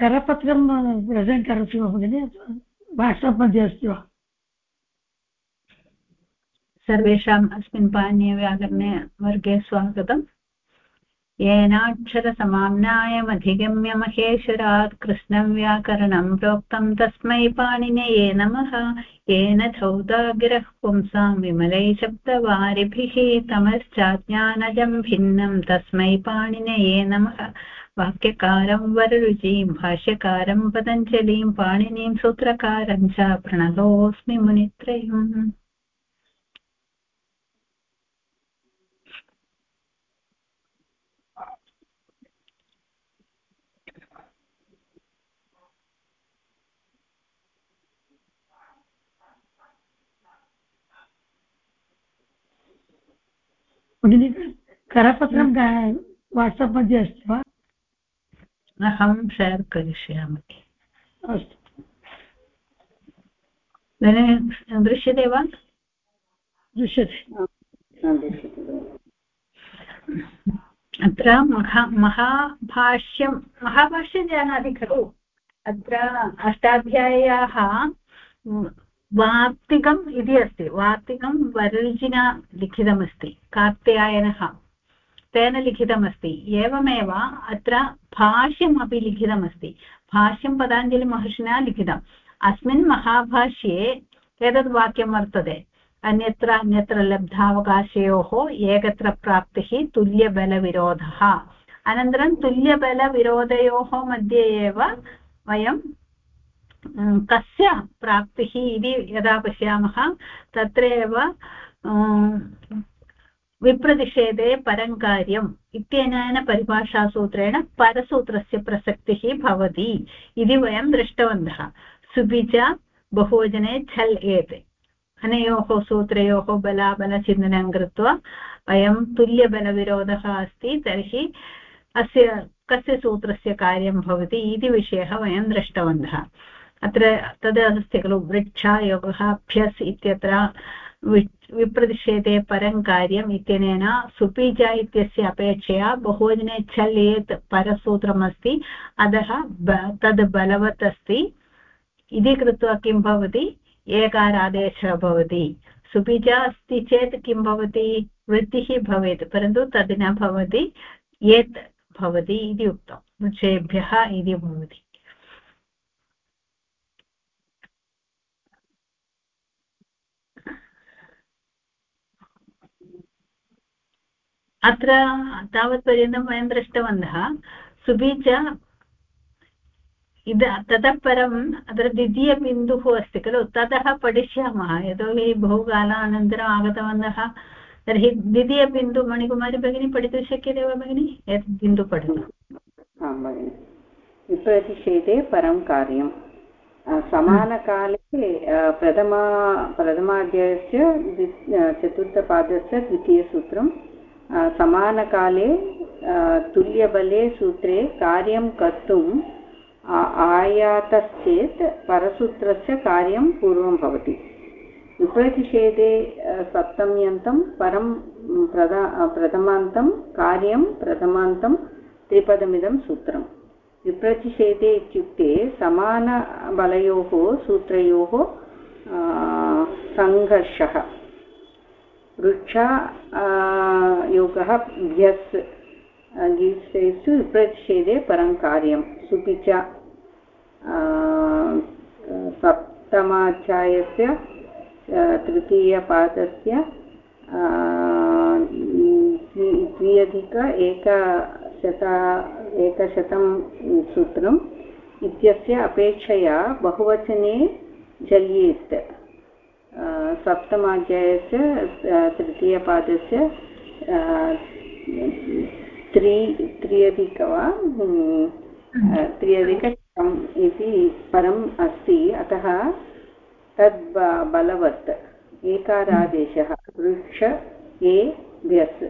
करपत्रं present करोति वा भगिनि वाट्सप् मध्ये अस्ति वा सर्वेषाम् अस्मिन् पाणिनीयव्याकरणे वर्गे स्वागतम् येनाक्षरसमाम्नायमधिगम्य महेश्वरात् कृष्णं व्याकरणं प्रोक्तं तस्मै पाणिनये नमः येन धौतागिरः पुंसां विमलै शब्दवारिभिः तमश्चाज्ञानजं भिन्नं तस्मै पाणिनये नमः वाक्यकारं वररुचिं भाष्यकारं पतञ्जलिं पाणिनीं सूत्रकारं च प्रणतोऽस्मि मुनित्रयम्। करपत्रं वाट्सप् मध्ये अस्ति वा? अहं शेर् करिष्यामि। अस्तु। दृश्यते वा? दृश्यते। अत्र महा महाभाष्यं महाभाष्यं जानाति खलु। अत्र अष्टाध्याय्याः वार्तिकम् इति अस्ति। वार्तिकं वरुजिना लिखितमस्ति। कार्त्यायनः। तेन लिखितमस्ति। एवमेव अत्र भाष्यमपि लिखितमस्ति। भाष्यं पताञ्जलिमहर्षिणा लिखितम्। अस्मिन् महाभाष्ये एतद् वाक्यं वर्तते। अन्यत्र अन्यत्र लब्धावकाशयोः एकत्र प्राप्तिः तुल्यबलविरोधः। अनन्तरं तुल्यबलविरोधयोः मध्ये एव वयं कस्य प्राप्तिः इति यदा पश्यामः, तत्र एव विप्रतिषेधे परं कार्यम् इत्यनेन परिभाषासूत्रेण परसूत्रस्य प्रसक्तिः भवति इति वयं दृष्टवन्तः। सुपि च बहुवचने छल् एते। अनयोः सूत्रयोः बलाबलचिन्तनं कृत्वा वयं तुल्यबलविरोधः अस्ति तर्हि अस्य कस्य सूत्रस्य कार्यं भवति इति विषयः वयं दृष्टवन्तः। अत्र तद् अस्ति खलु वृक्षायोगः, अभ्यस् इत्यत्र विप्रतिषेधे परं कार्यम् इत्यनेन सुपीज इत्यस्य अपेक्षया बहुवचने छल् एत् परसूत्रमस्ति, अतः तद् बलवत् अस्ति। इति कृत्वा किं भवति? एकारादेशः भवति। सुपीज अस्ति चेत् किं भवति? वृत्तिः भवेत्, परन्तु तद् न भवति, यत् भवति इति उक्तं। वृक्षेभ्यः इति भवति। अत्र तावत्पर्यन्तं वयं दृष्टवन्तः सुबीच इद ततः परम् अत्र द्वितीयबिन्दुः अस्ति खलु, ततः पठिष्यामः, यतोहि बहुकालानन्तरम् आगतवन्तः, तर्हि द्वितीयबिन्दु मणिकुमारी भगिनी, पठितुं शक्यते वा भगिनि? एतत् बिन्दु पठतु। आं भगिनि। परं कार्यं समानकाले प्रथमा, प्रथमाध्यायस्य चतुर्थपादस्य द्वितीयसूत्रं समानकाले तुल्यबले सूत्रे कार्यं कर्तुम् आयातश्चेत् परसूत्रस्य कार्यं पूर्वं भवति विप्रतिषेधे सप्तम्यन्तं परं प्रधा प्रथमान्तं कार्यं प्रथमान्तं त्रिपदमिदं सूत्रं विप्रतिषेधे इत्युक्ते समानबलयोः सूत्रयोः सङ्घर्षः वृक्ष योगः भ्यस् गीसेषु विप्रतिषेधे परं कार्यं। सुपि च सप्तमाध्यायस्य तृतीयपादस्य द्व्यधिक एकशता, एकशतं सूत्रम् इत्यस्य अपेक्षया बहुवचने जल्येत्। सप्तमाध्यायस्य तृतीयपादस्य त्रि त्र्यधिक वा? त्र्यधिकशतम् इति परम् अस्ति। अतः तद् बलवत्। एकारादेशः वृक्ष ए भ्यस्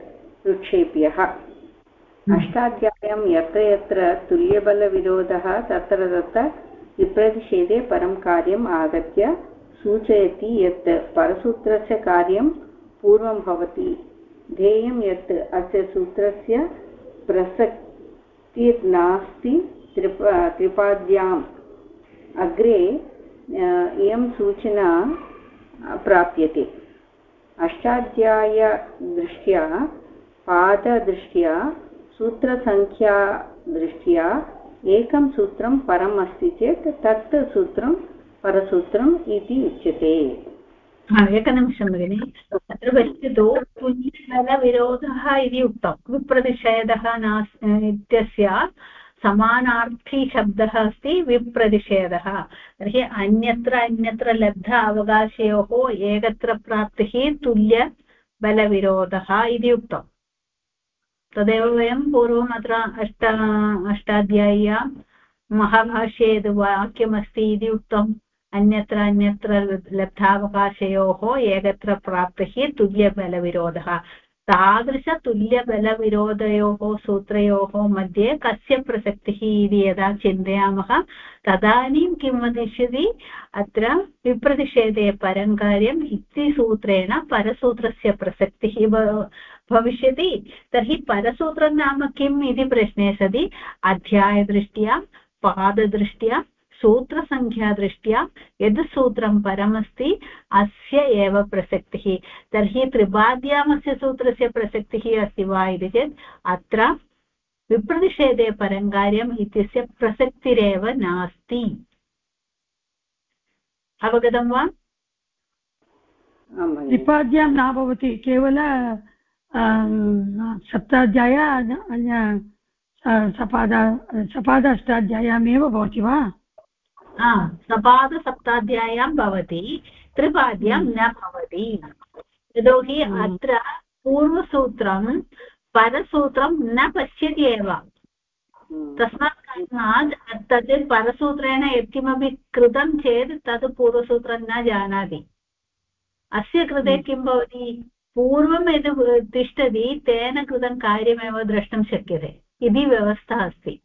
वृक्षेभ्यः अष्टाध्याय्यां यत्र यत्र तुल्यबलविरोधः तत्र तत्र विप्रतिषेधे परं कार्यम् आगत्य सूचयति यत् परसूत्रस्य कार्यं पूर्वं भवति। ध्येयं यत् अस्य सूत्रस्य प्रसक्तिर्नास्ति त्रिप, त्रिपाद्याम्। अग्रे इयं सूचना प्राप्यते। अष्टाध्यायदृष्ट्या, पाददृष्ट्या, सूत्रसङ्ख्यादृष्ट्या एकं सूत्रं परम् अस्ति चेत् तत् सूत्रं परसूत्रम् इति उच्यते। एकनिमिषं भगिनि, अत्र पश्यतु पुण्यबलविरोधः इति उक्तं। विप्रतिषेधः नास्, इत्यस्य समानार्थी अस्ति, विप्रतिषेधः। तर्हि अन्यत्र अन्यत्र लब्ध अवकाशयोः एकत्र प्राप्तिः तुल्यबलविरोधः इति उक्तम् तदेव वयं पूर्वम् अत्र अष्ट, अष्टाध्याय्या महाभाष्ये यद् वाक्यमस्ति इति उक्तम्। अन्यत्र अन्यत्र लब्धावकाशयोः एकत्र प्राप्तिः तुल्यबलविरोधः। तादृशतुल्यबलविरोधयोः सूत्रयोः मध्ये कस्य प्रसक्तिः इति यदा चिन्तयामः, तदानीं किं वदिष्यति? अत्र विप्रतिषेधे परं कार्यम् इति सूत्रेण परसूत्रस्य प्रसक्तिः भविष्यति। तर्हि परसूत्रं नाम किम् इति प्रश्ने सति अध्यायदृष्ट्या, पाददृष्ट्या सूत्रसङ्ख्यादृष्ट्या यद् सूत्रं परमस्ति अस्य एव प्रसक्तिः। तर्हि त्रिपाद्यामस्य सूत्रस्य प्रसक्तिः अस्ति वा इति चेत् अत्र विप्रतिषेधे परं कार्यम् इत्यस्य प्रसक्तिरेव नास्ति। अवगतं वा? त्रिपाद्यां न भवति केवल सप्ताध्याय सपाद सपाद अष्टाध्याय्यामेव भवति वा? सपादसप्ताध्याय्यां भवति त्रिपाद्यां न भवति। यतोहि अत्र पूर्वसूत्रं परसूत्रं न पश्यति एव। तस्मात् कारणात् तद् परसूत्रेण यत्किमपि कृतं चेत् तद् पूर्वसूत्रं न जानाति। अस्य कृते किं भवति? पूर्वं यद् तिष्ठति तेन कृतं कार्यमेव द्रष्टुं शक्यते। इति व्यवस्था अस्ति।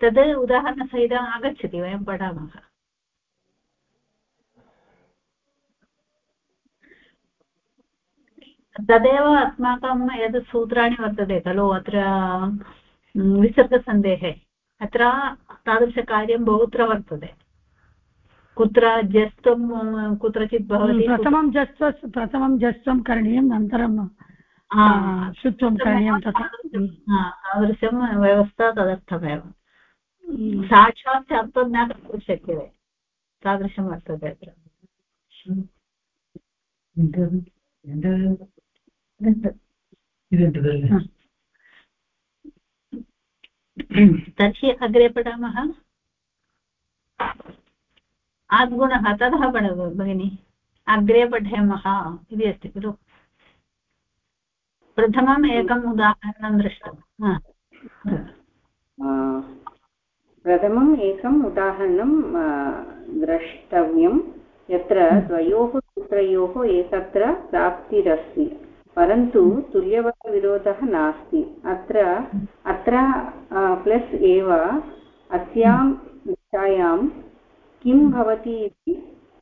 तद् उदाहरणसहितम् आगच्छति वयं पठामः। तदेव अस्माकं यद् सूत्राणि वर्तते खलु अत्र विसर्गसन्देहे अत्र तादृशकार्यं बहुत्र वर्तते। कुत्र जस्त्वं कुत्रचित् भवति प्रथमं जस्त्व प्रथमं जस्त्वं करणीयम् अनन्तरं शुत्वं करणीयं तथा। तादृशं व्यवस्था तदर्थमेव। साक्षात् अर्थं न कर्तुं शक्यते तादृशं वर्तते अत्र। तर्हि अग्रे पठामः आद्गुणः ततः पठतु भगिनि अग्रे पठेमः इति अस्ति खलु प्रथमम् एकम् उदाहरणं दृष्टं प्रथमम् एकम् उदाहरणं द्रष्टव्यं यत्र। द्वयोः सूत्रयोः एकत्र प्राप्तिरस्ति परन्तु। तुल्यवत्विरोधः नास्ति अत्र अत्र प्लस् एव अस्यां दिशायां किं भवति इति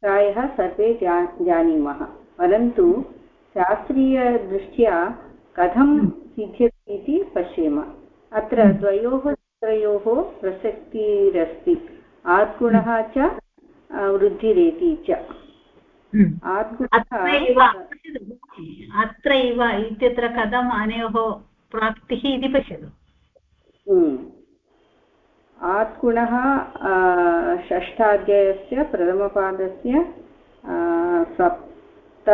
प्रायः सर्वे जा, जानीमः परन्तु शास्त्रीयदृष्ट्या कथं सिद्ध्यति इति पश्येम अत्र। द्वयोः सूत्रयोः प्रसक्तिरस्ति आद्गुणः च वृद्धिरेति च अत्रैव इत्यत्र कथम् अनयोः प्राप्तिः इति पश्यतु। आत्गुणः षष्ठाध्यायस्य प्रथमपादस्य सप्त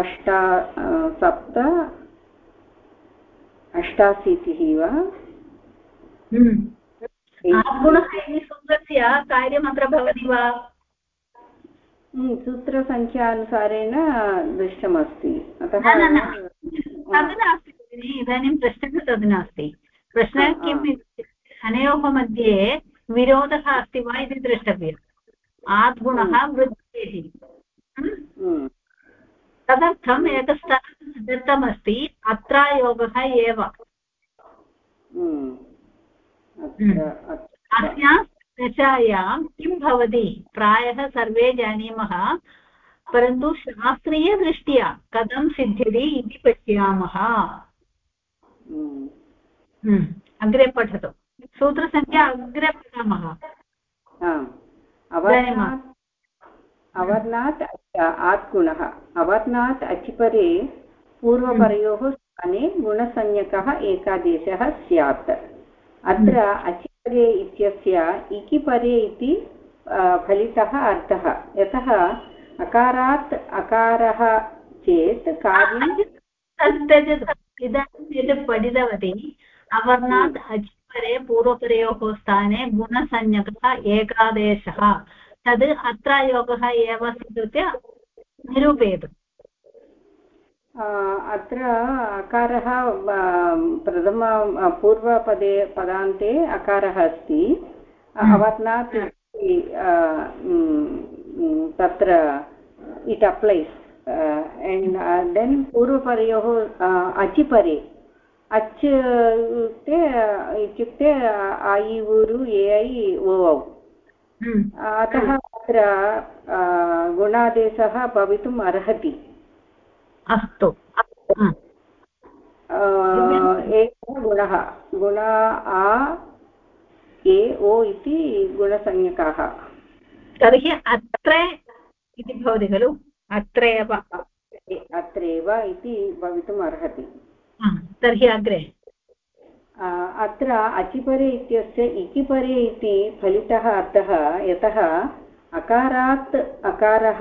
अष्ट सप्त अष्टाशीतिः वा। आत्गुणः इति सूत्रस्य कार्यमत्र भवति वा सूत्रसङ्ख्यानुसारेण दृष्टमस्ति। अतः तद् नास्ति भगिनि इदानीं प्रश्नः तद् नास्ति। प्रश्नः किम् अनयोः मध्ये विरोधः अस्ति वा इति द्रष्टव्यम्। आद्गुणः हम्म। वृद्धिः। हम्म। तदर्थम् एकस्थलं दत्तमस्ति अत्र योगः एव। हम्म। अस्यां दशायां किं भवति? प्रायः सर्वे जानीमः परन्तु शास्त्रीयदृष्ट्या कथं सिद्ध्यति इति पश्यामः। अग्रे पठतु। सूत्रसङ्ख्या अग्रे पठामः। अवर्णात् आत्गुणः। अवर्णात् अचिपरे पूर्वपरयोः स्थाने गुणसंज्ञकः एकादेशः स्यात्। अत्र अचिपरे इत्यस्य इकिपरे इति फलितः अर्थः। यतः अकारात् अकारः चेत् कार्यं त्यजतु इदानीं यद् पठितवती अवर्णात् अचिपरे पूर्वपरयोः स्थाने गुणसंज्ञकः एकादेशः। तद् अत्र योगः एव स्वीकृत्य निरूपयतु। अत्र अकारः प्रथम पूर्वपदे पदान्ते अकारः अस्ति। अवर्णात् तत्र इट् अप्लैस्। एण्ड् देन् पूर्वपरयोः अचिपरे। अच् इत्युक्ते ऐ ऊरु ए ऐ ओ औ। अतः अत्र गुणादेशः भवितुम् अर्हति। अस्तु। एकः गुणः। गुण आ ए ओ इति गुणसंज्ञकाः। तर्हि अत्र इति भवति खलु? अत्र एव अत्रैव इति भवितुम् अर्हति तर्हि अग्रे। अत्र अचिपरे इत्यस्य इकिपरे इति फलितः अर्थः यतः अकारात् अकारः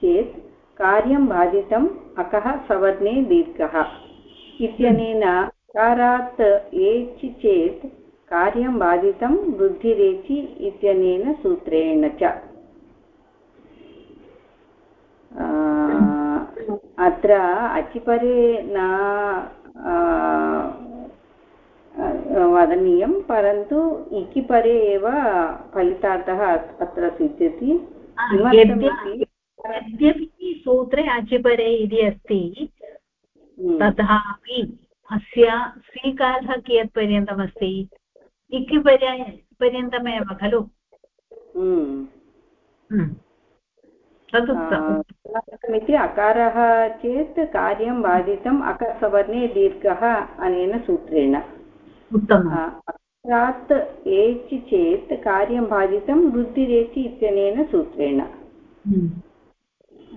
चेत् कार्यं बाधितम्, अकः सवर्णे दीर्घः। इत्यनेन अकारात् एचि चेत् कार्यं बाधितं वृद्धिरेचि इत्यनेन सूत्रेण च। अत्र अचिपरे न वदनीयं, परन्तु इकिपरे एव फलितार्थः अत्र सिद्ध्यति। किमर्थमिति यद्यपि सूत्रे अचिपरे इति अस्ति। तथापि अस्य स्वीकारः कियत्पर्यन्तमस्ति? इक्विपर्याय पर्यन्तमेव खलु? तदुक्तमिति अकारः चेत् कार्यं बाधितम् अकसवर्णे दीर्घः अनेन सूत्रेण। अकारात् एचि चेत् कार्यं बाधितं वृद्धिरेचि इत्यनेन सूत्रेण।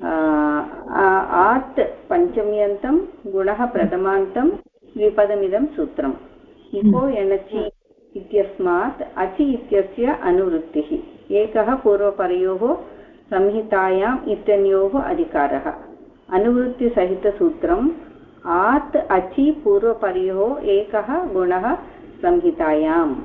आत् पञ्चम्यन्तं गुणः प्रथमान्तं द्विपदमिदं सूत्रम् इको एणचि इत्यस्मात् अचि इत्यस्य अनुवृत्तिः एकः पूर्वपरयोः संहितायाम् इत्यनयोः अधिकारः अनुवृत्तिसहितसूत्रम् आत् अचि पूर्वपरयोः एकः गुणः संहितायाम्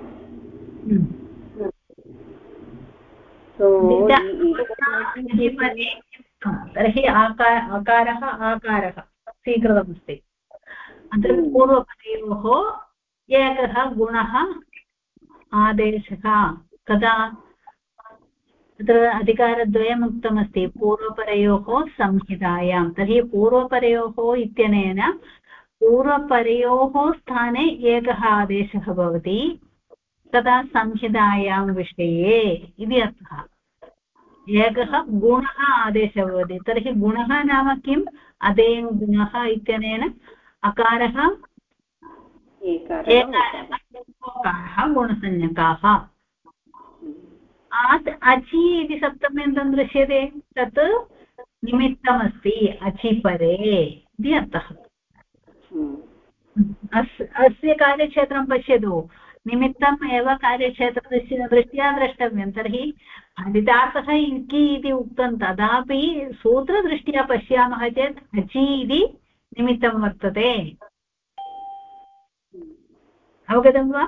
तर्हि आकार अकारः आकारः स्वीकृतमस्ति। अत्र पूर्वपदयोः एकः गुणः आदेशः। कदा तत्र अधिकारद्वयम् उक्तमस्ति पूर्वपरयोः संहितायां। तर्हि पूर्वपरयोः इत्यनेन पूर्वपरयोः स्थाने एकः आदेशः भवति तदा संहितायां विषये इति अर्थः। एकः गुणः आदेशः भवति। तर्हि गुणः नाम किम्? अदेयं गुणः इत्यनेन अकारः एकारः गुणसंज्ञकाः। आत् अचि इति सप्तम्यन्तं दृश्यते। तत् निमित्तमस्ति अचिपरे इति अर्थः। अस्य कार्यक्षेत्रं पश्यतु। निमित्तम् एव कार्यक्षेत्रदृश्य दृष्ट्या द्रष्टव्यं। तर्हि फलितार्थः इति इति उक्तं तदापि सूत्रदृष्ट्या पश्यामः चेत् अचि इति निमित्तं वर्तते। अवगतं वा?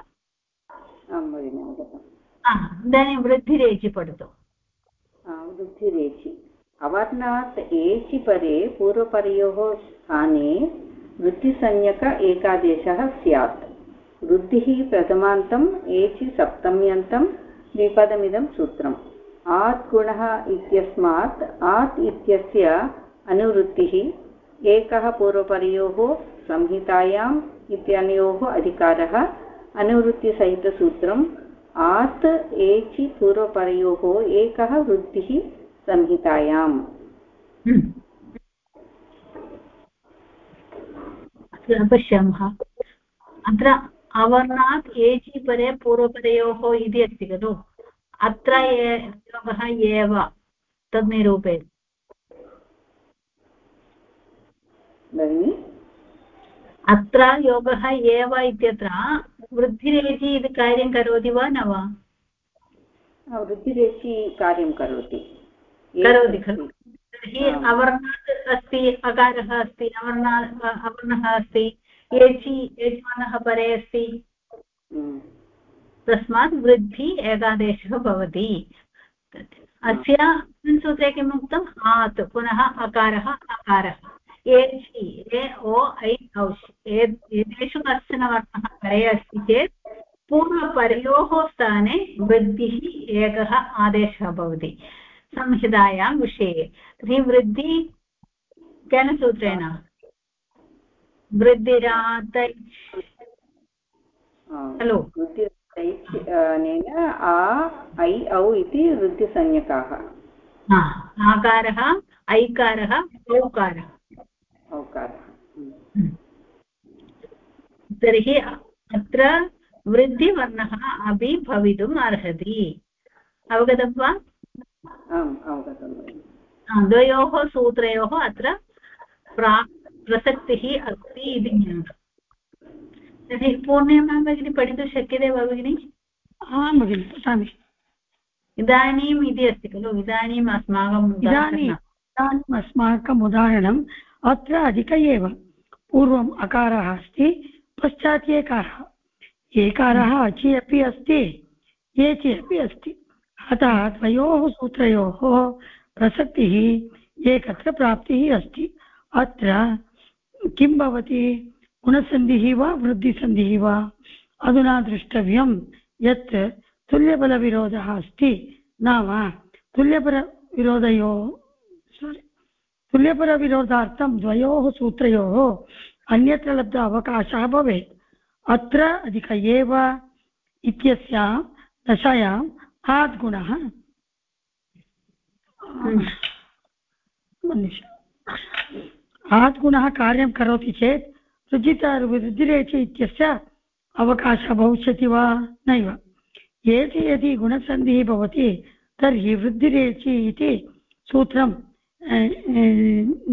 इदानीं वृद्धिरेचि पठतु वृद्धिरेचि। अवर्णात् एचि परे पूर्वपरयोः स्थाने वृद्धिसंज्ञक एकादेशः स्यात्। वृद्धिः प्रथमान्तम्, एचि सप्तम्यन्तं, द्विपदमिदं सूत्रम्। आत् गुणः इत्यस्मात्, आत् इत्यस्य अनुवृत्तिः एकः पूर्वपरयोः संहितायाम् इत्यनयोः अधिकारः, अनुवृत्तिसहितसूत्रम्, आत् एचि पूर्वपरयोः एकः वृद्धिः संहितायाम्। पश्यामः। अत्र अवर्णात् एचि परे पूर्वपरयोः इति अस्ति खलु? अत्र योगः एव तद् निरूपयति। भगिनि अत्र योगः एव इत्यत्र वृद्धिरेचि इति कार्यं करोति वा न वा? वृद्धिरेचि कार्यं करोति। करोति खलु। तर्हि अवर्णात् अस्ति अकारः अस्ति अवर्णा अवर्णः अस्ति। एचि यजमानः परे अस्ति। हम्म। तस्मात् वृद्धि एकादेशः भवति। अस्य सूत्रे किम् उक्तम्? आत् पुनः अकारः अकारः। एचि ए ओ ऐ औष्। एतेषु कश्चन वर्णः परे अस्ति चेत् पूर्वपरयोः स्थाने वृद्धिः एकः आदेशः भवति संहितायां विषये। तर्हि वृद्धि केन सूत्रेण? वृद्धिरात। खलु अनेन आ ऐ औ इति वृद्धिसंज्ञकाः। आकारः ऐकारः औकारः। औकारः तर्हि अत्र वृद्धिवर्णः अपि भवितुम् अर्हति। अवगतं वा? आम् अवगतं। द्वयोः सूत्रयोः अत्र प्रा प्रसक्तिः अस्ति इति ज्ञातम्। तर्हि पूर्णिमा भगिनी पठितुं शक्यते वा भगिनि? आं भगिनि पठामि। इदानीम् इति अस्ति खलु इदानीम् अस्माकम् इदानीम् इदानीम् अस्माकम् उदाहरणम् अत्र अधिक एव। पूर्वम् अकारः अस्ति पश्चात् एकारः। एकारः अचि अपि अस्ति एचि अपि अस्ति। अतः द्वयोः सूत्रयोः प्रसक्तिः एकत्र प्राप्तिः अस्ति। अत्र किं भवति? गुणसन्धिः वा वृद्धिसन्धिः वा? अधुना द्रष्टव्यं यत् तुल्यबलविरोधः अस्ति। नाम तुल्यपरविरोधयोः सोरि तुल्यपरविरोधार्थं द्वयोः सूत्रयोः अन्यत्र लब्ध अवकाशः भवेत्। अत्र अधिक एव इत्यस्यां दशायाम् आद्गुणः कार्यं करोति चेत् रुचित रुचिरेचि इत्यस्य अवकाशः भविष्यति वा नैव। एति यदि गुणसन्धिः भवति, तर्हि वृद्धिरेचि इति सूत्रं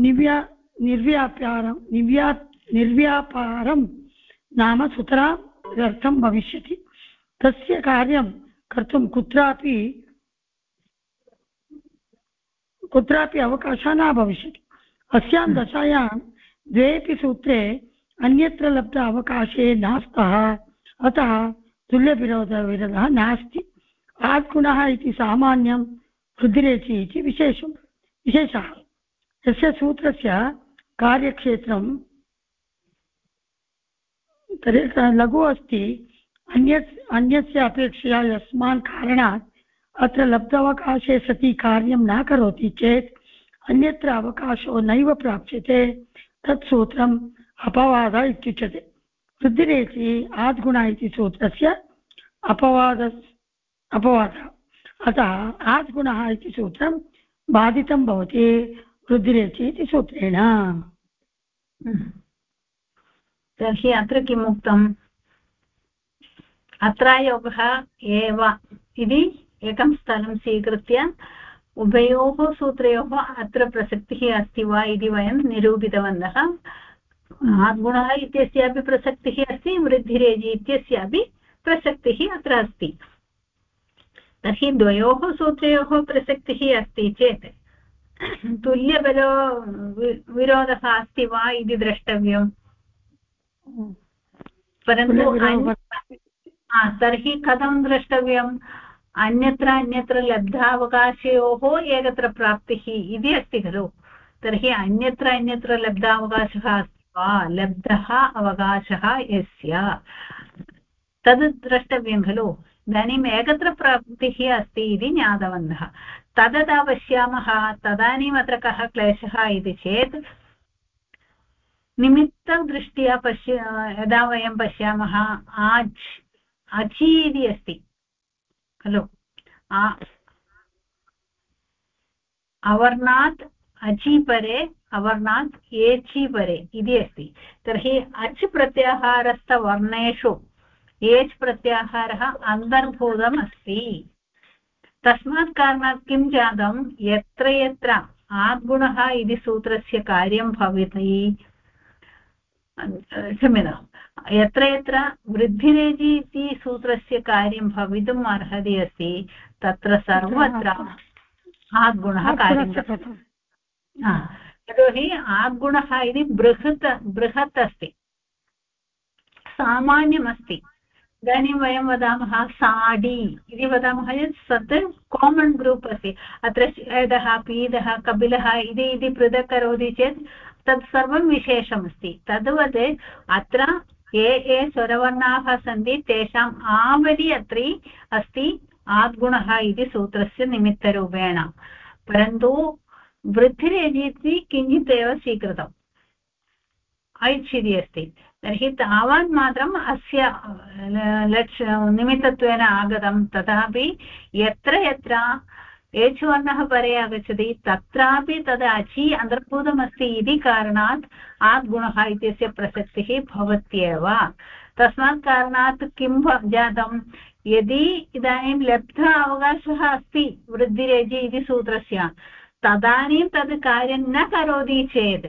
निव्या निर्व्यापारं निव्या, निर्व्यापारं नाम सुतरार्थं भविष्यति। तस्य कार्यं कर्तुं कुत्रापि कुत्रापि अवकाशः न भविष्यति। अस्यां दशायां द्वेपि सूत्रे अन्यत्र लब्ध अवकाशे नास्तः। अतः तुल्यविरोधविरोधः नास्ति। आत्गुणः इति सामान्यं वृद्धिरेचि इति विशेषं विशेषः। यस्य सूत्रस्य कार्यक्षेत्रं तर्हि लघु अस्ति। अन्यत् अन्यस्य अपेक्षया यस्मात् कारणात् अत्र लब्धावकाशे सति कार्यं न करोति चेत् अन्यत्र अवकाशो नैव प्राप्स्यते तत् सूत्रं अपवाद इत्युच्यते। वृद्धिरेचि आद्गुण इति सूत्रस्य अपवाद, अपवादः। अतः आद्गुणः इति सूत्रं बाधितं भवति वृद्धिरेचि इति सूत्रेण। तर्हि अत्र किम् उक्तम्? अत्र योगः एव इति एकं स्थलं स्वीकृत्य उभयोः सूत्रयोः अत्र प्रसक्तिः अस्ति वा इति वयं निरूपितवन्तः। गुणः इत्यस्यापि प्रसक्तिः अस्ति वृद्धिरेजि इत्यस्यापि प्रसक्तिः अत्र अस्ति। तर्हि द्वयोः सूत्रयोः प्रसक्तिः अस्ति चेत् तुल्यबलो विरोधः अस्ति वा इति द्रष्टव्यम्। परन्तु तर्हि कथं द्रष्टव्यम्? अन्यत्र अन्यत्र लब्धावकाशयोः एकत्र प्राप्तिः इति अस्ति खलु। तर्हि अन्यत्र अन्यत्र लब्धावकाशः अस्ति वा? लब्धः अवकाशः यस्य? तद् द्रष्टव्यं खलु। इदानीम् एकत्र प्राप्तिः अस्ति इति ज्ञातवन्तः। तददा पश्यामः तदानीम् अत्र कः क्लेशः इति चेत् निमित्तदृष्ट्या पश्य यदा वयं पश्यामः आच् अचि इति अस्ति। खलु। अवर्णात् अचि परे अवर्णात् एचि परे, इति अस्ति। तर्हि अच् प्रत्याहारस्थवर्णेषु एच् प्रत्याहारः अन्तर्भूतम् अस्ति। तस्मात् कारणात् किं जातं? यत्र यत्र आद्गुणः इति सूत्रस्य कार्यं भवति। क्षम्यताम् यत्र यत्र वृद्धिरेजि इति सूत्रस्य कार्यं भवितुम् अर्हति अस्ति तत्र सर्वत्र आद्गुणः कार्यं यतोहि आद्गुणः इति बृहत् बृहत् अस्ति सामान्यमस्ति इदानीं वयं वदामः साडी इति वदामः चेत् तत् कामन् ग्रूप् अस्ति अत्र एदः पीदः कपिलः इति इति पृथक् करोति चेत् तत् सर्वं विशेषमस्ति। तद्वत् अत्र ये ये स्वरवर्णाः सन्ति, तेषाम् आवलि अत्र अस्ति, आद्गुणः इति सूत्रस्य निमित्तरूपेण। परन्तु वृद्धिरेजि किञ्चित् एव स्वीकृतम्। ऐच् अस्ति। तर्हि तावत् मात्रम् अस्य लक्ष्य निमित्तत्वेन आगतं। तथापि यत्र यत्र एच् वर्णः परे आगच्छति, तत्रापि तद् अचि अन्तर्भूतमस्ति इति कारणात् आद्गुणः इत्यस्य प्रसक्तिः भवत्येव। तस्मात् कारणात् किं जातं यदि इदानीं लब्ध अवकाशः अस्ति, वृद्धिरेजि इति सूत्रस्य, तदानीं तद् कार्यं न करोति चेत्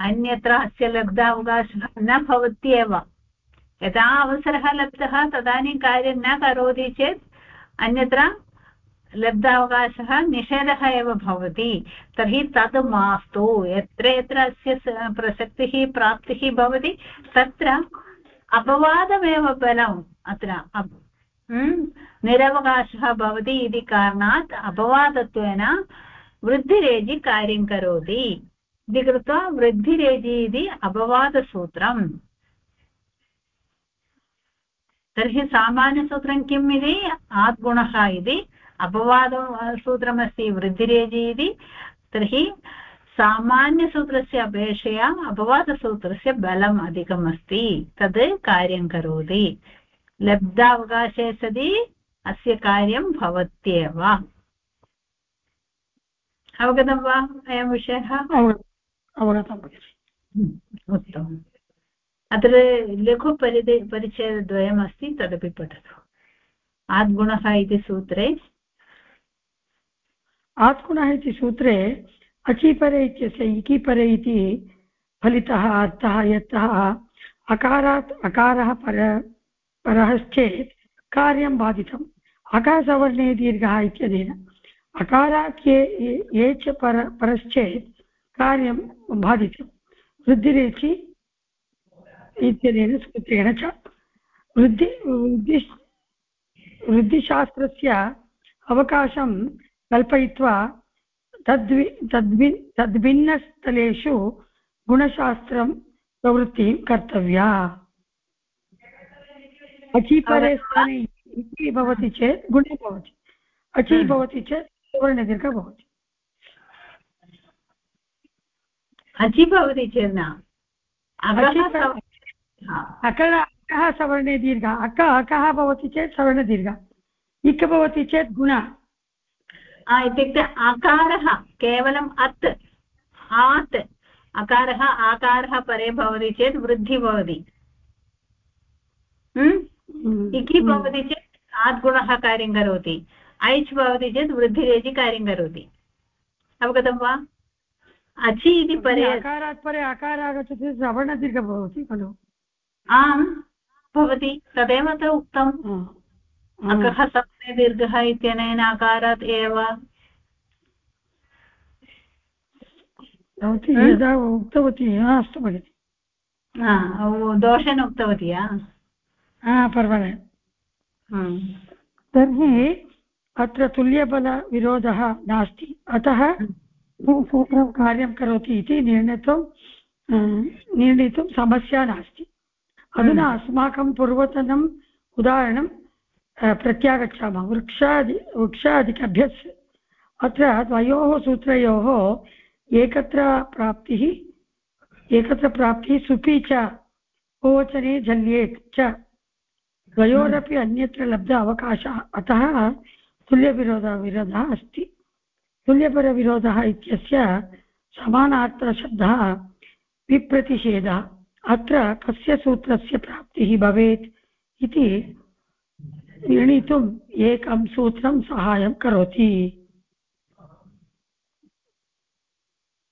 अन्यत्र अस्य लब्ध अवकाशः न भवत्येव। यदा अवसरः लब्धः, तदानीं कार्यं न करोति चेत् अन्यत्र लब्धावकाशः निषेधः एव भवति। तर्हि तद् मास्तु। यत्र यत्र अस्य प्रसक्तिः, प्राप्तिः भवति, तत्र अपवादमेव बलम् अत्र। निरवकाशः भवति इति कारणात् अपवादत्वेन वृद्धिरेजि कार्यं करोति। इति कृत्वा वृद्धिरेजि इति अपवादसूत्रम्। तर्हि सामान्यसूत्रं किम् इति? आद्गुणः इति। अपवादसूत्रमस्ति वृद्धिरेजि इति। तर्हि सामान्यसूत्रस्य अपेक्षया अपवादसूत्रस्य बलम् अधिकम् अस्ति तद् कार्यं करोति। लब्धावकाशे सति अस्य कार्यं भवत्येव। अवगतं वा अयं विषयः? अवगतं उत्तमम्। अत्र लघुपरिदे परिचयद्वयमस्ति तदपि पठतु। आद्गुणः इति सूत्रे आत्कुणः इति सूत्रे अचीपरे इत्यस्य इकीपरे इति फलितः अर्थः यतः अकारात् अकारः पर परश्चेत् कार्यं बाधितम्। अकासवर्णे दीर्घः इत्यनेन। अकारात् ये ये च पर परश्चेत् कार्यं बाधितं वृद्धिरेचि इत्यनेन सूत्रेण च। वृद्धि वृद्धि वृद्धिशास्त्रस्य अवकाशं कल्पयित्वा तद्वि तद्वि तद्भिन्नस्थलेषु गुणशास्त्रं प्रवृत्तिं कर्तव्या। अचीपरे स्थाने इति भवति चेत् गुणे भवति। अचि हम्म। भवति चेत् सुवर्णदीर्घ भवति। अचि भवति चेत् न। अकर अकः सवर्णे दीर्घ। अक अकः भवति चेत् सवर्णदीर्घ। इक् भवति चेत् गुण। इत्युक्ते अकारः केवलम् अत् आत् अकारः आकारः परे भवति चेत् वृद्धिः भवति इकि भवति चेत् आद्गुणः कार्यं करोति ऐच् भवति चेत् वृद्धिरेजि कार्यं करोति अवगतं वा अचि इति परे अकारात् परे अकार आगच्छति श्रवणदीर्घ भवति खलु आम् भवति तदेव अत्र उक्तम् अकः दीर्घः इत्यनेन अकारात् एव। भवती यदा उक्तवती अस्तु भगिनि। दोषेण उक्तवती हा पर्वाले तर्हि अत्र तुल्यबलविरोधः नास्ति। अतः सूत्रं कार्यं करोति इति निर्णेतुं निर्णीतुं समस्या नास्ति। अधुना अस्माकं पूर्वतनम् उदाहरणं प्रत्यागच्छामः। वृक्षादि वृक्षादिकभ्यस् अत्र द्वयोः सूत्रयोः एकत्र प्राप्तिः एकत्र प्राप्तिः सुपि च बहुवचने झल्येत् च। द्वयोरपि अन्यत्र लब्ध अवकाशः अतः तुल्यविरोधः विरोधः अस्ति। तुल्यपरविरोधः इत्यस्य समानार्थशब्दः विप्रतिषेधः। अत्र कस्य सूत्रस्य प्राप्तिः भवेत् इति निर्णीतुम् एकं सूत्रं सहायं करोति।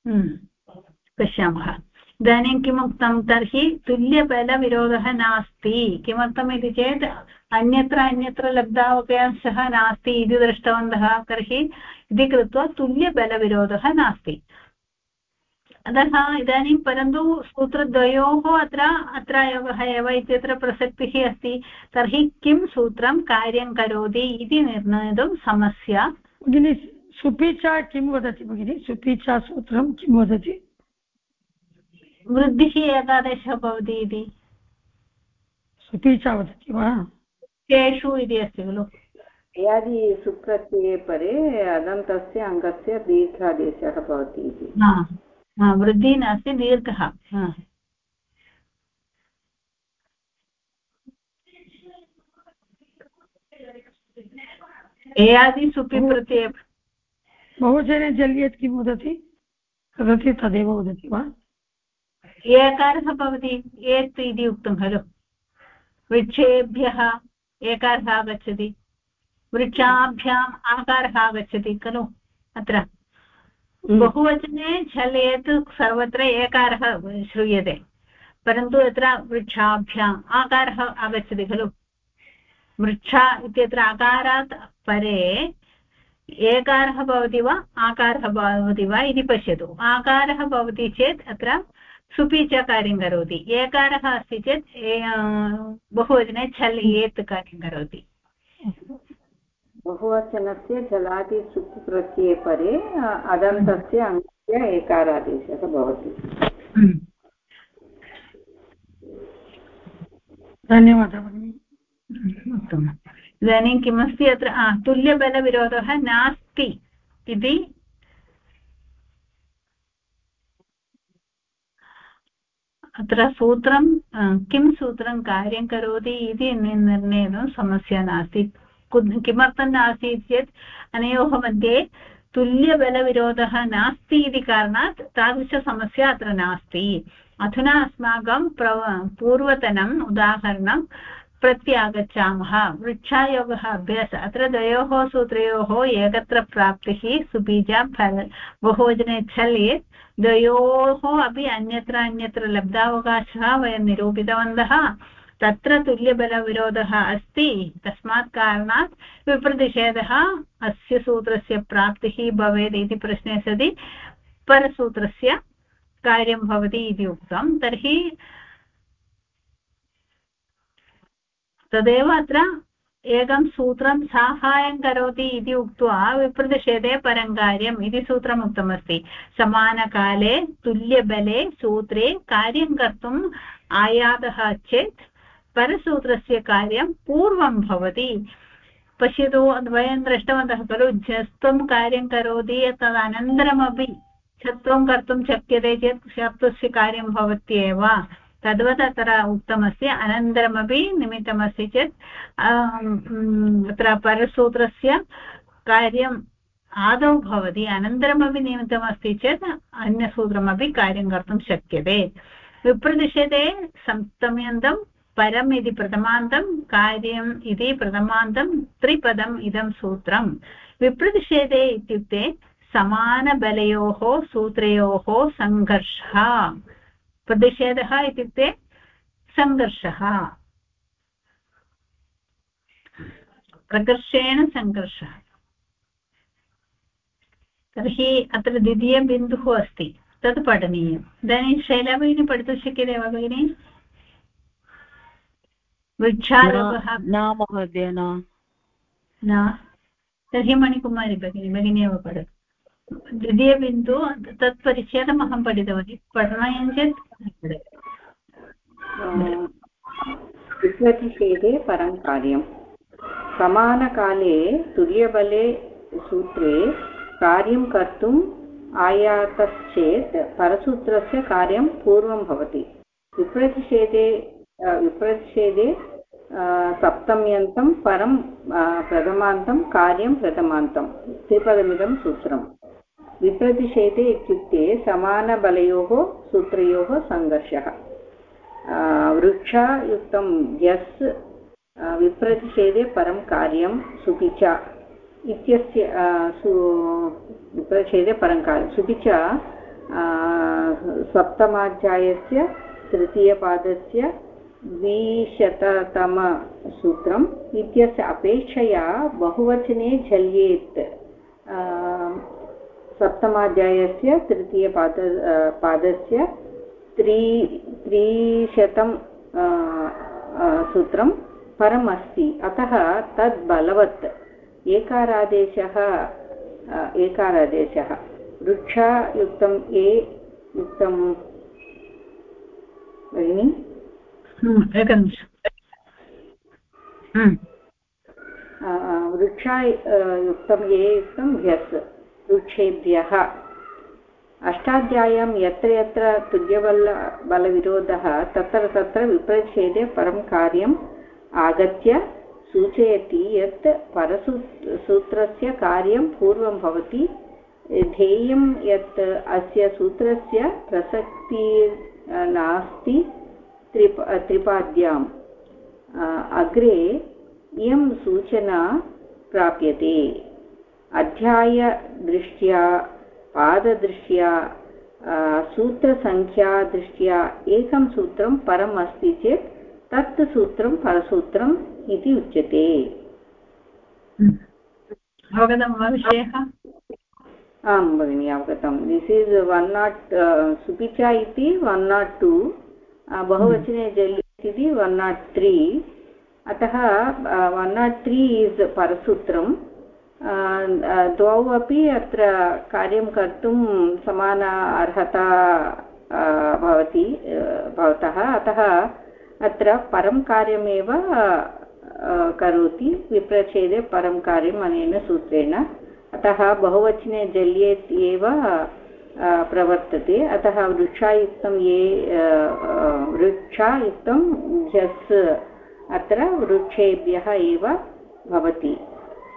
हम्म, पश्यामः। इदानीं किम् उक्तं तर्हि तुल्यबलविरोधः नास्ति। किमर्थम् इति चेत् अन्यत्र अन्यत्र लब्धावकाशः नास्ति इति दृष्टवन्तः। तर्हि इति कृत्वा तुल्यबलविरोधः नास्ति। अतः इदानीं परन्तु सूत्रद्वयोः अत्र अत्र एव इत्यत्र प्रसक्तिः अस्ति। तर्हि किं सूत्रं कार्यं करोति इति निर्णेतुं समस्या? भगिनि सुपीचा किं वदति भगिनि? सुपीचा सूत्रं किं वदति? वृद्धिः एकादशः भवति इति। सुपीचा वदति वा? केषु इति अस्ति खलु। यदि सुप्रत्यये परे अदन्तस्य अङ्गस्य दीर्घादेशः भवति इति। वृद्धिः नास्ति दीर्घः। एयादि सुपि प्रत्यये बहुजने जल्यत् किं वदति? वदति तदेव वदति वा? एकारः भवति एत् इति उक्तं खलु। वृक्षेभ्यः एकारः आगच्छति वृक्षाभ्याम् आकारः आगच्छति खलु? अत्र। बहुवचने झलेत् सर्वत्र एकारः श्रूयते परन्तु अत्र वृक्षाभ्याम् आकारः आगच्छति खलु वृक्ष इत्यत्र आकारात् परे एकारः भवति वा आकारः भवति वा इति पश्यतु आकारः भवति चेत् अत्र सुपि च कार्यं करोति एकारः अस्ति चेत् बहुवचने छल् एत् कार्यं करोति बहुवचनस्य जलादि सुप् प्रत्यये परे अदन्तस्य अङ्गस्य एकारादेशः भवति। हम्म। धन्यवादः भगिनि। इदानीं किमस्ति अत्र? तुल्यबलविरोधः नास्ति इति। अत्र सूत्रं किं सूत्रं कार्यं करोति इति निर्णेतुं समस्या नास्ति। किमर्थं नास्ति चेत् अनयोः मध्ये तुल्यबलविरोधः नास्ति इति कारणात् तादृशसमस्या अत्र नास्ति अधुना अस्माकं प्र पूर्वतनम् उदाहरणं प्रत्यागच्छामः वृक्षायोगः अभ्यास अत्र द्वयोः सूत्रयोः एकत्र प्राप्तिः सुबीजा फल बहुवचने छल् द्वयोः अपि अन्यत्र अन्यत्र लब्धावकाशः वयं निरूपितवन्तः तत्र तुल्यबलविरोधः अस्ति। तस्मात् कारणात् विप्रतिषेधः अस्य सूत्रस्य प्राप्तिः भवेत् इति प्रश्ने सति। परसूत्रस्य कार्यं भवति इति उक्तं। तर्हि तदेव अत्र एकं सूत्रं साहाय्यं करोति इति उक्त्वा विप्रतिषेधे परं कार्यम् इति सूत्रम् उक्तमस्ति। समानकाले तुल्यबले सूत्रे कार्यं कर्तुम् आयातः चेत् परसूत्रस्य कार्यं पूर्वं भवति। पश्यतु, वयं दृष्टवन्तः खलु झस्त्वं कार्यं करोति तदनन्तरमपि छत्वं कर्तुं शक्यते चेत् शब्दस्य कार्यं भवत्येव। तद्वत् अत्र उक्तमस्ति। अनन्तरमपि निमित्तमस्ति चेत् अत्र परसूत्रस्य कार्यम् आदौ भवति। अनन्तरमपि निमित्तमस्ति चेत् अन्यसूत्रमपि कार्यं कर्तुं शक्यते। विप्रतिषेधे सप्तम्यन्तं परम् इति प्रथमान्तं, कार्यम् इति प्रथमान्तं, त्रिपदम् इदं सूत्रं विप्रतिषेधे इत्युक्ते समानबलयोः सूत्रयोः सङ्घर्षः प्रतिषेधः इत्युक्ते सङ्घर्षः प्रकर्षेण सङ्घर्षः तर्हि अत्र द्वितीयबिन्दुः अस्ति, तत् पठनीयम्। इदानीं शैला भगिनी पठितुं शक्यते वा भगिनि? वृक्षारोपः न महोदय न। तर्हि मणिकुमारी भगिनी भगिनी एव पठतु। द्वितीयबिन्दु तत् परिच्छेदम् अहं पठितवती। पठनीयं चेत् विप्रतिषेधे परं कार्यं। समानकाले तुल्यबले सूत्रे कार्यं कर्तुम् आयातश्चेत् परसूत्रस्य कार्यं पूर्वं भवति। विप्रतिषेधे विप्रतिषेधे सप्तम्यन्तं, परं प्रथमान्तं, कार्यं प्रथमान्तं, त्रिपदमिदं सूत्रम्। विप्रतिषेधे इत्युक्ते समानबलयोः, सूत्रयोः सङ्घर्षः। वृक्षयुक्तं यस् विप्रतिषेधे परं कार्यं सुपिच इत्यस्य सु, विप्रतिषेधे परं कार्यं सुपिच सप्तमाध्यायस्य तृतीयपादस्य द्विशततमसूत्रम् इत्यस्य अपेक्षया बहुवचने झल्येत्। सप्तमाध्यायस्य तृतीयपाद पादस्य त्रि, त्रिशतं सूत्रं परम् अस्ति अतः तद् बलवत् एकारादेशः एकारादेशः। वृक्षयुक्तम् ए, युक्तं, भगिनि? एकनिमिषम् वृक्षा युक्तम् ए युक्तं ह्यस् वृक्षेभ्यः अष्टाध्याय्यां यत्र यत्र तुल्यबल बलविरोधः तत्र तत्र विप्रच्छेदे परं कार्यम् आगत्य सूचयति यत् परसू सूत्रस्य कार्यं पूर्वं भवति। ध्येयं यत् अस्य सूत्रस्य प्रसक्तिः नास्ति। त्रिप त्रिपाद्याम्। अग्रे इयं सूचना प्राप्यते। अध्यायदृष्ट्या पाददृष्ट्या सूत्रसङ्ख्यादृष्ट्या एकं सूत्रं परम् अस्ति चेत् तत् सूत्रं परसूत्रम् इति उच्यते। आं भगिनि अवगतं। दिस् इस् वन् नाट् सुपिचा इति वन् नाट् टु बहुवचने जल् इति वन् नाट् त्री अतः वन् नाट् त्री इस् परसूत्रं द्वौ अपि अत्र कार्यं कर्तुं समान अर्हता भवति भवतः। अतः, अत्र परं कार्यमेव करोति। विप्रच्छेदे परं कार्यम् अनेन सूत्रेण। अतः, बहुवचने जल्येत् एव प्रवर्तते अतः वृक्षायुक्तं ये वृक्षायुक्तं झस् अत्र वृक्षेभ्यः एव भवति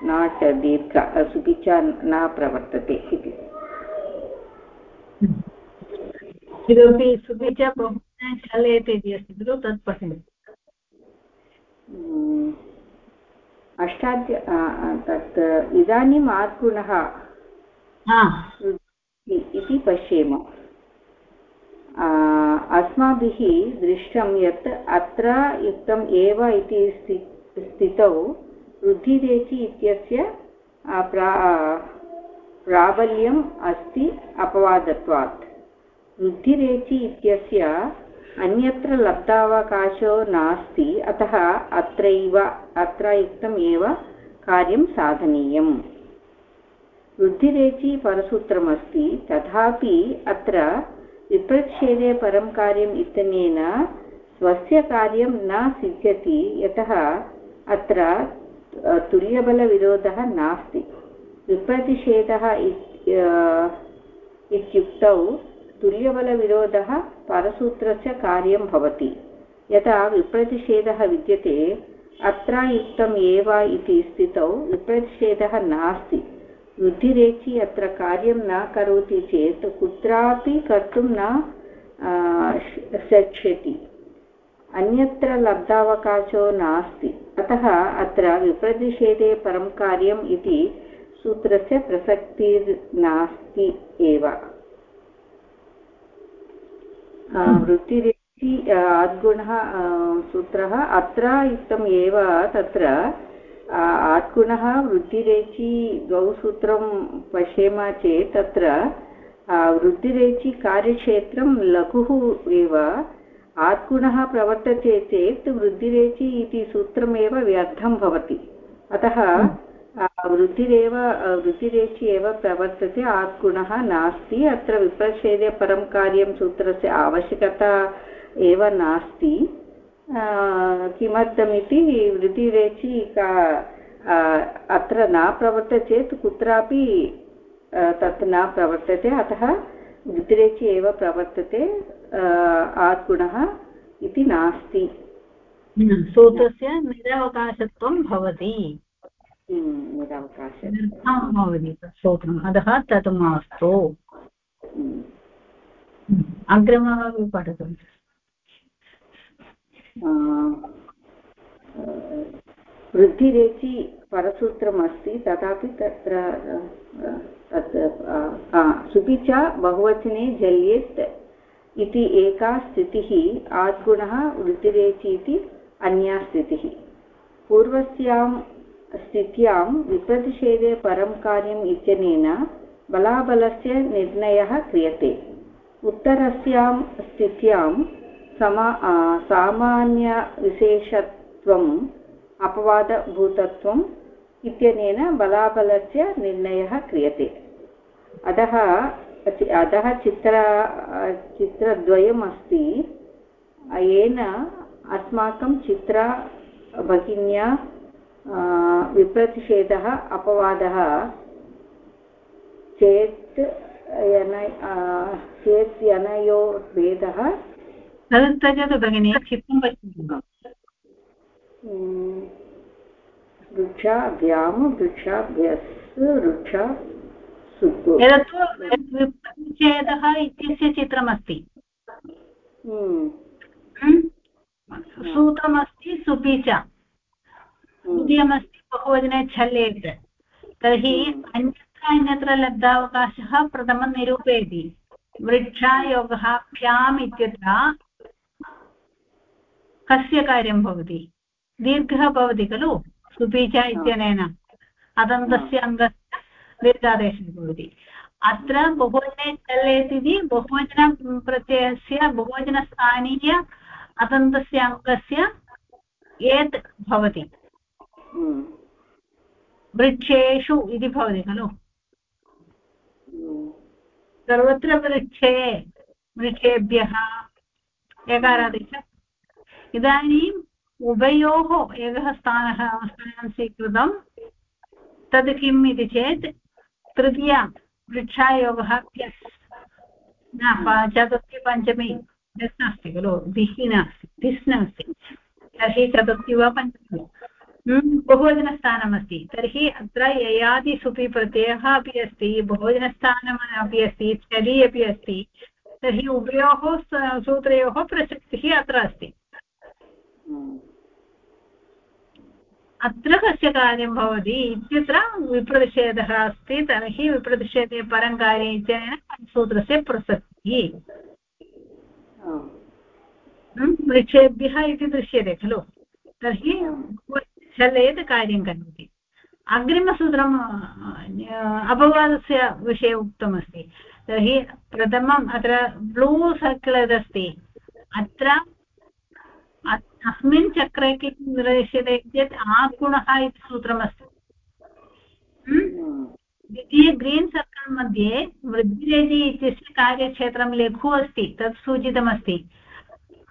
नाट् दीर्घ सुपिचा न प्रवर्तते इति इतोपि सुपिचा बहु चलेत् इति अस्ति खलु तत् पठन्तु अष्टाध्य तत् इदानीम् आत्गुणः इति पश्येम। अस्माभिः दृष्टं यत् अत्र युक्तम् एव इति स्थितौ वृद्धिरेचि इत्यस्य प्रा, प्राबल्यम् अस्ति अपवादत्वात्। वृद्धिरेचि इत्यस्य अन्यत्र लब्धावकाशो नास्ति, अतः अत्रैव, अत्र युक्तम् एव कार्यं साधनीयम्। वृद्धिरेचि परसूत्रमस्ति, तथापि अत्र विप्रच्छेदे परं कार्यम् इत्यनेन स्वस्य कार्यं न सिद्ध्यति, यतः अत्र तुल्यबलविरोधः नास्ति। विप्रतिषेधः इत्युक्तौ तुल्यबलविरोधः परसूत्रस्य कार्यं भवति। यदा विप्रतिषेधः विद्यते अत्र युक्तम् एव इति स्थितौ विप्रतिषेधः नास्ति। वृद्धिरेचि अत्र कार्यं न करोति चेत् कुत्रापि कर्तुं न शक्ष्यति। अन्यत्र लब्धावकाशो नास्ति। अतः अत्र विप्रतिषेधे परं कार्यम् इति सूत्रस्य प्रसक्तिर्नास्ति एव। वृत्तिरेचि आद्गुणः सूत्रः अत्र युक्तम् एव तत्र आद्गुणः वृद्धिरेचि द्वौ सूत्रं पश्येम चेत् तत्र वृद्धिरेचि कार्यक्षेत्रं लघुः एव, आत्गुणः प्रवर्तते चेत् वृद्धिरेचि इति सूत्रमेव व्यर्थं भवति। अतः वृद्धिरेव वृद्धिरेचि एव प्रवर्तते, आत्गुणः नास्ति, अत्र विप्रच्छेदे परं कार्यं सूत्रस्य आवश्यकता एव नास्ति। किमर्थमिति वृद्धिरेचि का अत्र न प्रवर्तते चेत् कुत्रापि तत् न प्रवर्तते अतः वृद्धिरेचि एव प्रवर्तते आत्गुणः इति नास्ति सूत्रस्य निरवकाशत्वं भवति भवति सूत्रम् अतः तत् मास्तु अग्रिमः पठतु वृद्धिरेचि परसूत्रमस्ति, तथापि तत्र तत् सुपि च बहुवचने जल्येत् इति एका स्थितिः, आद्गुणः वृद्धिरेचि इति अन्या स्थितिः। पूर्वस्यां स्थित्यां विप्रतिषेधे परं कार्यम् इत्यनेन बलाबलस्य निर्णयः क्रियते। उत्तरस्यां स्थित्यां समा सामान्यविशेषत्वम्, अपवादभूतत्वम् इत्यनेन बलाबलस्य निर्णयः क्रियते। अतः अतः चित्र चित्रद्वयम् अस्ति येन अस्माकं चित्र भगिन्या विप्रतिषेधः, अपवादः चेत् चेत् यनयो भगिनी चित्रं पश्यन्तु वृक्षाभ्यां वृक्षाभ्यस् वृक्षा एतत्तु विप्रतिषेधः इत्यस्य चित्रमस्ति सूत्रमस्ति सुपि च द्वितीयमस्ति बहुवचने छल्लेत् तर्हि अन्यत्र अन्यत्र लब्धावकाशः प्रथमं निरूपयति वृक्षायोगः भ्याम् इत्यत्र कस्य कार्यं भवति? दीर्घः भवति खलु? सुपीच इत्यनेन। अदन्तस्य अङ्गस्य दीर्घादेशः भवति। अत्र बहुवचने चलेत् इति बहुवचन प्रत्ययस्य बहुवचनस्थानीय अदन्तस्य अङ्गस्य एत् भवति। हम्म। वृक्षेषु इति भवति खलु। सर्वत्र वृक्षे वृक्षेभ्यः एकारादेश इदानीम् उभयोः एकः स्थानः स्थानं स्वीकृतं तद् किम् इति चेत्, तृतीया वृक्षायोगः प्यस् न चतुर्थी पञ्चमी प्यस् नास्ति खलु दिः नास्ति दिस् नास्ति। तर्हि चतुर्थी वा पञ्चमी बहुवचनस्थानमस्ति। तर्हि अत्र ययादिसुपि प्रत्ययः अपि अस्ति, बहुवचनस्थानम् अपि अस्ति चलि अपि अस्ति। तर्हि उभयोः सूत्रयोः प्रसक्तिः अत्र अस्ति। अत्र कस्य कार्यं भवति इत्यत्र विप्रतिषेधः अस्ति तर्हि विप्रतिषेधे परं कार्यम् इत्यनेन सूत्रस्य प्रसक्तिः। वृक्षेभ्यः इति दृश्यते खलु। तर्हि छलेत् कार्यं करोति। अग्रिमसूत्रम् अपवादस्य विषये उक्तमस्ति। तर्हि प्रथमम् अत्र ब्लू सर्कल् यदस्ति अत्र अस्मिन् चक्रे किं निर्दिश्यते चेत् आगुणः इति सूत्रमस्ति। द्वितीय ग्रीन् सर्कल् मध्ये वृद्धिरेजि इत्यस्य कार्यक्षेत्रं लघु अस्ति, तत् सूचितमस्ति।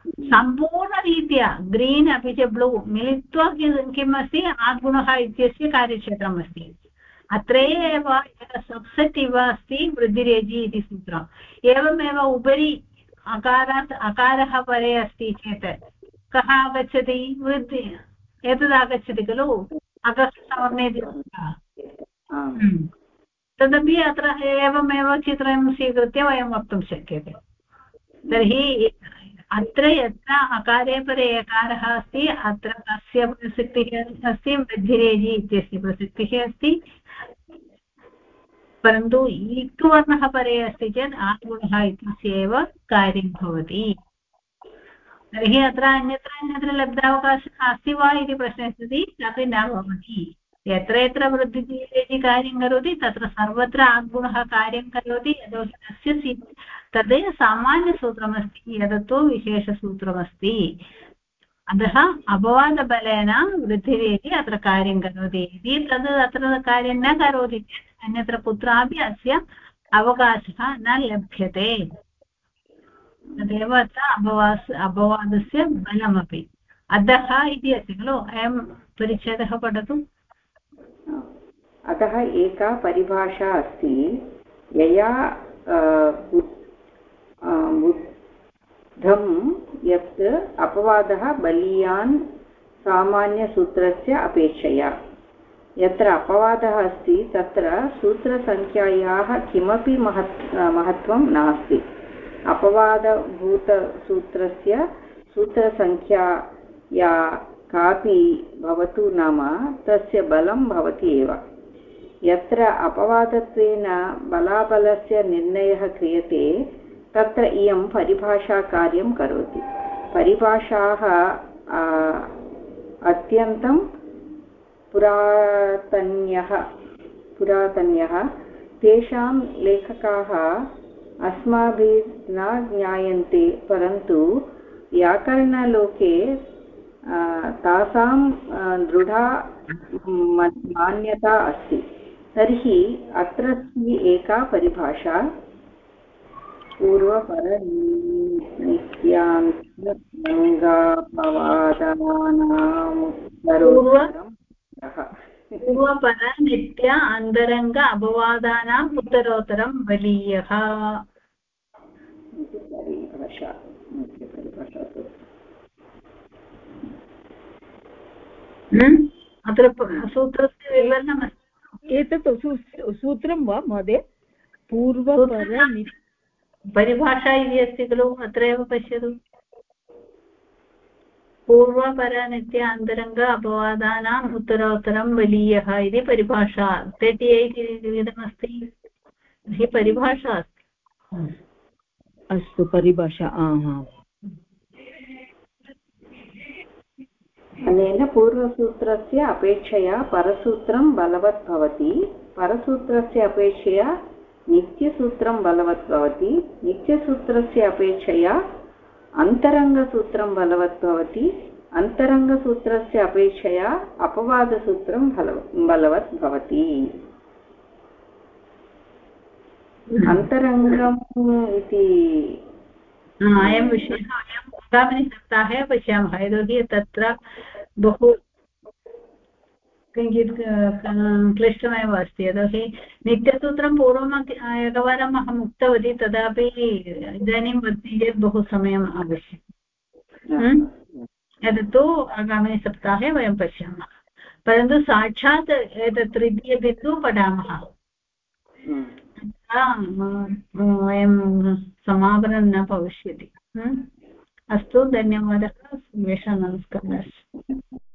सम्पूर्णरीत्या ग्रीन् अपि च ब्लू मिलित्वा किम् अस्ति? आगुणः इत्यस्य कार्यक्षेत्रम् अस्ति अत्र एव सब्सेट् इव अस्ति, वृद्धिरेजि इति सूत्रम्। एवमेव उपरि अकारात् अकारः परे अस्ति चेत् कः आगच्छति वृद्धि। एतद् आगच्छति खलु? अगस्तवर्णे हम्म। तदपि अत्र एवमेव चित्रं स्वीकृत्य वयं वक्तुं शक्यते। तर्हि अत्र यत्र अकारे परे एकारः अस्ति अत्र कस्य प्रसक्तिः अस्ति वृद्धिरेजि इत्यस्य प्रसक्तिः अस्ति। परन्तु इक्वर्णः परे अस्ति चेत् आगुणः इत्यस्य एव कार्यं भवति। तर्हि अत्र अन्यत्र अन्यत्र लब्धावकाशः अस्ति वा इति प्रश्नः सति तदपि न भवति। यत्र यत्र वृद्धिः कार्यं करोति, तत्र सर्वत्र आग्गुणः कार्यं करोति यतोहि तस्य तद् सामान्यसूत्रमस्ति, यदतु विशेषसूत्रमस्ति। अतः अपवादबलेन वृद्धिरेति अत्र कार्यं करोति। इति तद् अत्र कार्यं न करोति चेत् अन्यत्र कुत्रापि अस्य अवकाशः न लभ्यते। तदेव अत्र अभवास् अभवादस्य बलमपि। अधः इति अस्ति खलु? अयं परिच्छेदः पठतु। अतः एका परिभाषा अस्ति। यया बुद्धं यत् अपवादः बलीयान् सामान्यसूत्रस्य अपेक्षया। यत्र अपवादः अस्ति, तत्र सूत्रसङ्ख्यायाः किमपि महत् महत्त्वं नास्ति। अपवादभूतसूत्रस्य सूत्रसङ्ख्या या कापि भवतु नाम, तस्य बलं भवति एव। यत्र अपवादत्वेन बलाबलस्य निर्णयः क्रियते, तत्र इयं परिभाषा कार्यं करोति। परिभाषाः अत्यन्तं पुरातन्यः पुरातन्यः। तेषां लेखकाः अस्माभिः न ज्ञायन्ते परन्तु व्याकरणलोके तासां दृढा मान्यता अस्ति। तर्हि अत्र एका परिभाषा पूर्वपर नित्य अन्तरङ्ग अपवादानाम् उत्तरोत्तरं बलीयः। परिभाषा अत्र सूत्रस्य विवरणमस्ति। एतत् सूत्रं वा महोदय? पूर्वपर परिभाषा इति अस्ति खलु अत्रैव पश्यतु। पूर्वपरनित्य अन्तरङ्ग अपवादानाम् उत्तरोत्तरं बलीयः इति परिभाषा तर्टि एय्ट् इति इदमस्ति हि परिभाषा अस्ति। अस्तु परिभाषा अनेन पूर्वसूत्रस्य अपेक्षया परसूत्रं बलवत् भवति। परसूत्रस्य अपेक्षया नित्यसूत्रं बलवत् भवति। नित्यसूत्रस्य अपेक्षया अन्तरङ्गसूत्रं बलवत् भवति अन्तरङ्गसूत्रस्य अपेक्षया अपवादसूत्रं बलव बलवत् भवति अन्तरङ्गम् इति अयं विषयः वयम् आगामिनि पश्यामः यतोहि तत्र बहु किञ्चित् क्लिष्टमेव अस्ति। यतोहि नित्यसूत्रं पूर्वम् एकवारम् अहम् उक्तवती तदापि इदानीं वदति चेत् बहु समयम् आवश्यकम्। एतत्तु आगामिनि सप्ताहे वयं पश्यामः। परन्तु साक्षात् एतत् तृतीयबिन्दु पठामः। वयं समापनं न भविष्यति। अस्तु धन्यवादः। सर्वेषां नमस्कारः।